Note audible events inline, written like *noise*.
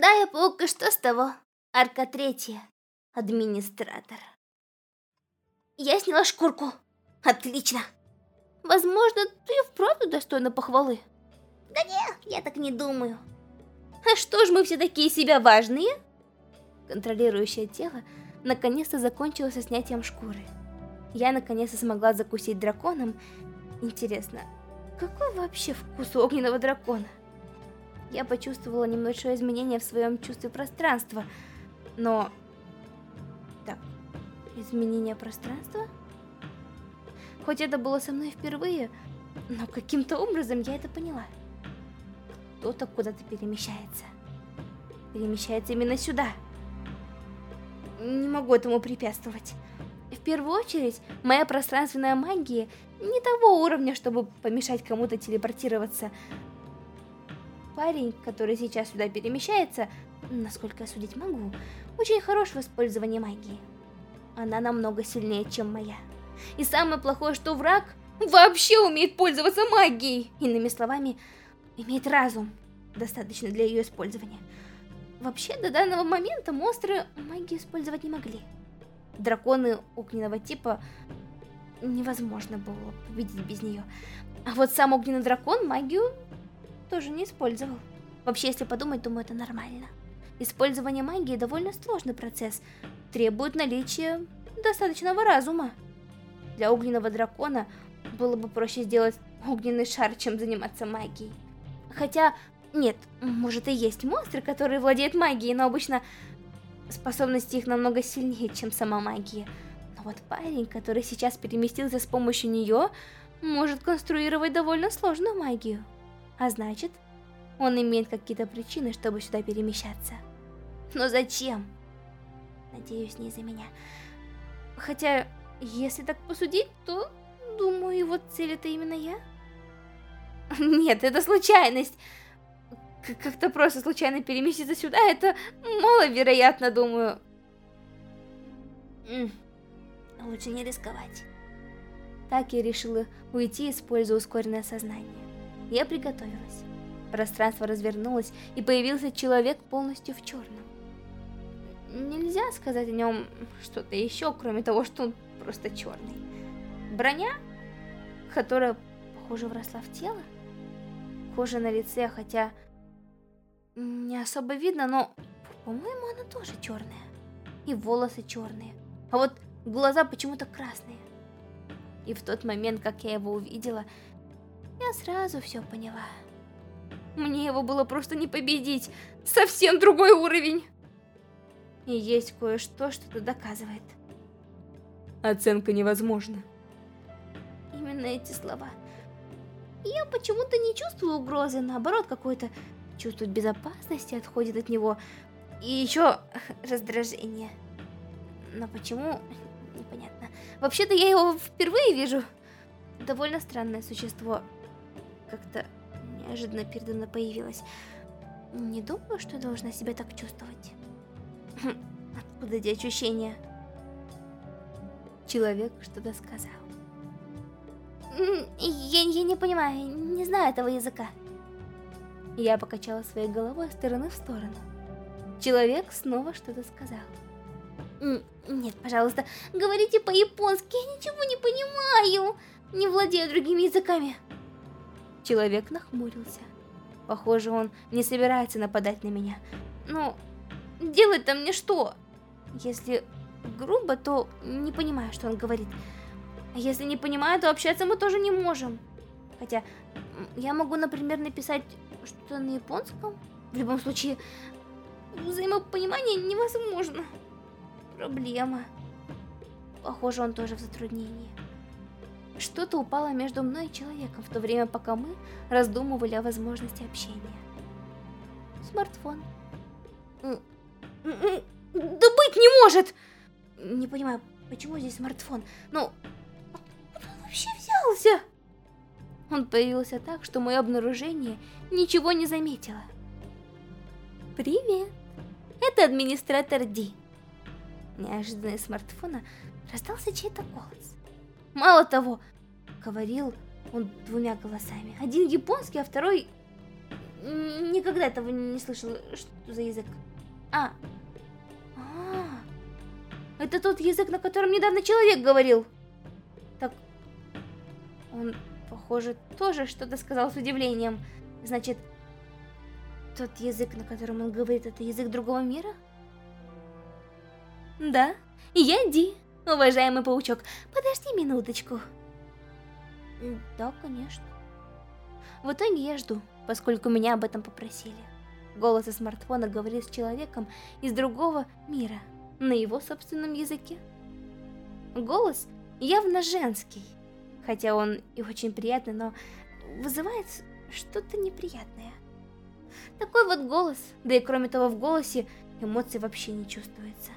Да, я паук, и что с того? Арка третья. Администратор. Я сняла шкурку. Отлично. Возможно, ты вправду достойна похвалы. Да нет, я так не думаю. А что ж мы все такие себя важные? Контролирующее тело наконец-то закончилось со снятием шкуры. Я наконец-то смогла закусить драконом. Интересно, какой вообще вкус огненного дракона? Я почувствовала небольшое изменение в своем чувстве пространства, но... Так, изменение пространства? Хоть это было со мной впервые, но каким-то образом я это поняла. Кто-то куда-то перемещается. Перемещается именно сюда. Не могу этому препятствовать. В первую очередь, моя пространственная магия не того уровня, чтобы помешать кому-то телепортироваться. Парень, который сейчас сюда перемещается, насколько я судить могу, очень хорош в использовании магии. Она намного сильнее, чем моя. И самое плохое, что враг вообще умеет пользоваться магией. Иными словами, имеет разум, достаточно для ее использования. Вообще, до данного момента монстры магию использовать не могли. Драконы огненного типа невозможно было победить без нее. А вот сам огненный дракон магию тоже не использовал. Вообще, если подумать, думаю, это нормально. Использование магии довольно сложный процесс, требует наличия достаточного разума. Для огненного дракона было бы проще сделать огненный шар, чем заниматься магией. Хотя, нет, может и есть монстры, которые владеют магией, но обычно способности их намного сильнее, чем сама магия. Но вот парень, который сейчас переместился с помощью нее, может конструировать довольно сложную магию. А значит, он имеет какие-то причины, чтобы сюда перемещаться. Но зачем? Надеюсь, не из-за меня. Хотя, если так посудить, то, думаю, его цель это именно я. Нет, это случайность. Как-то просто случайно переместиться сюда, это маловероятно, думаю. Лучше не рисковать. Так я решила уйти, используя ускоренное сознание. Я приготовилась. Пространство развернулось, и появился человек полностью в черном. Нельзя сказать о нем что-то еще, кроме того, что он просто черный. Броня, которая, похоже, вросла в тело. Кожа на лице, хотя не особо видно, но, по-моему, она тоже черная. И волосы черные. А вот глаза почему-то красные. И в тот момент, как я его увидела, я сразу все поняла. Мне его было просто не победить. Совсем другой уровень. И есть кое-что, что это доказывает. Оценка невозможна. Именно эти слова. Я почему-то не чувствую угрозы, наоборот, какой-то чувствует безопасности, отходит от него. И еще *laughs* раздражение. Но почему, непонятно. Вообще-то я его впервые вижу. Довольно странное существо. Как-то неожиданно передо мной появилось. Не думаю, что должна себя так чувствовать. *laughs* Откуда эти ощущения? Человек что-то сказал. Я, я не понимаю, не знаю этого языка. Я покачала своей головой с стороны в сторону. Человек снова что-то сказал. Нет, пожалуйста, говорите по-японски, я ничего не понимаю. Не владею другими языками. Человек нахмурился. Похоже, он не собирается нападать на меня. Ну, делать-то мне что? Если грубо, то не понимаю, что он говорит. А если не понимаю, то общаться мы тоже не можем. Хотя, я могу, например, написать что-то на японском. В любом случае, взаимопонимание невозможно. Проблема. Похоже, он тоже в затруднении. Что-то упало между мной и человеком в то время, пока мы раздумывали о возможности общения. Смартфон. Да быть не может! Не понимаю, почему здесь смартфон? Ну, откуда он вообще взялся? Он появился так, что мое обнаружение ничего не заметило. Привет, это администратор Ди. Неожиданно из смартфона раздался чей-то голос. Мало того, говорил он двумя голосами. Один японский, а второй никогда этого не слышал. Что за язык? А. А. Это тот язык, на котором недавно человек говорил. Так. Он, похоже, тоже что-то сказал с удивлением. Значит, тот язык, на котором он говорит, это язык другого мира? Да, я Ди, уважаемый паучок. Подожди минуточку. Да, конечно. В итоге я жду, поскольку меня об этом попросили. Голос из смартфона говорит с человеком из другого мира, на его собственном языке. Голос явно женский, хотя он и очень приятный, но вызывает что-то неприятное. Такой вот голос, да и кроме того в голосе эмоций вообще не чувствуется.